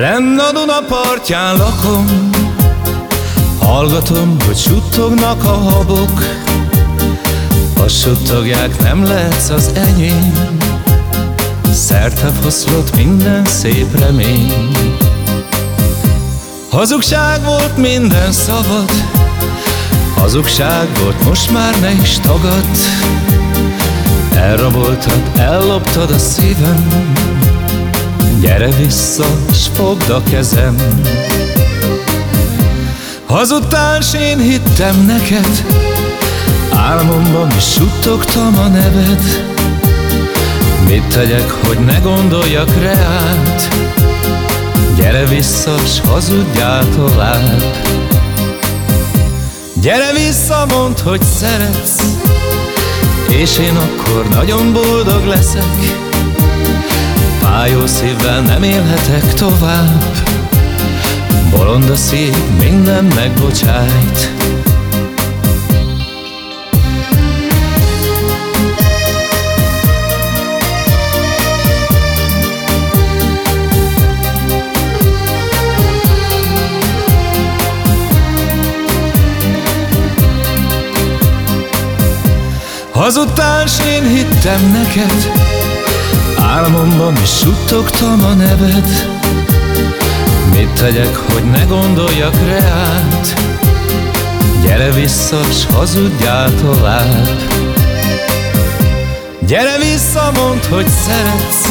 Fenn a Duna partján lakom. Hallgatom, hogy suttognak a habok. Azt suttogják, nem lehetsz az enyém. Szerte foszlott minden szép remény. Hazugság volt minden szavad Hazugság volt, most már ne is tagad Elraboltad, elloptad a szívem Gyere vissza, s fogd a kezem. Hazudtál, s én hittem neked. Álmomban is suttogtam a neved. Mit tegyek, hogy ne gondoljak reált? Gyere vissza, s hazudjál tovább. Gyere vissza, mondd, hogy szeretsz És én akkor nagyon boldog leszek Fájó szívvel nem élhetek tovább. Bolond a szív, minden megbocsájt. Hazudtál, s én hittem neked Álmomban is suttogtam a neved. Mit tegyek, hogy ne gondoljak reált? Gyere vissza, s hazudjál tovább Gyere vissza, mondd, hogy szeretsz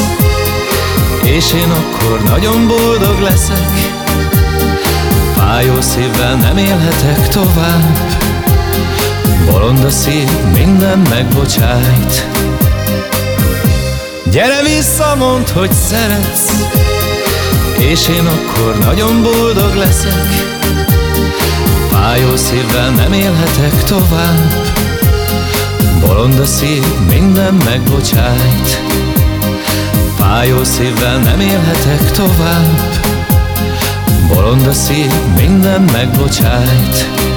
És én akkor nagyon boldog leszek. Fájó szívvel nem élhetek tovább. Bolond a szív, minden megbocsájt Gyere vissza, mondd, hogy szeretsz És én akkor nagyon boldog leszek. Fájó szívvel nem élhetek tovább Bolond a szív, minden megbocsájt. Fájó szívvel nem élhetek tovább Bolond a szív, minden megbocsájt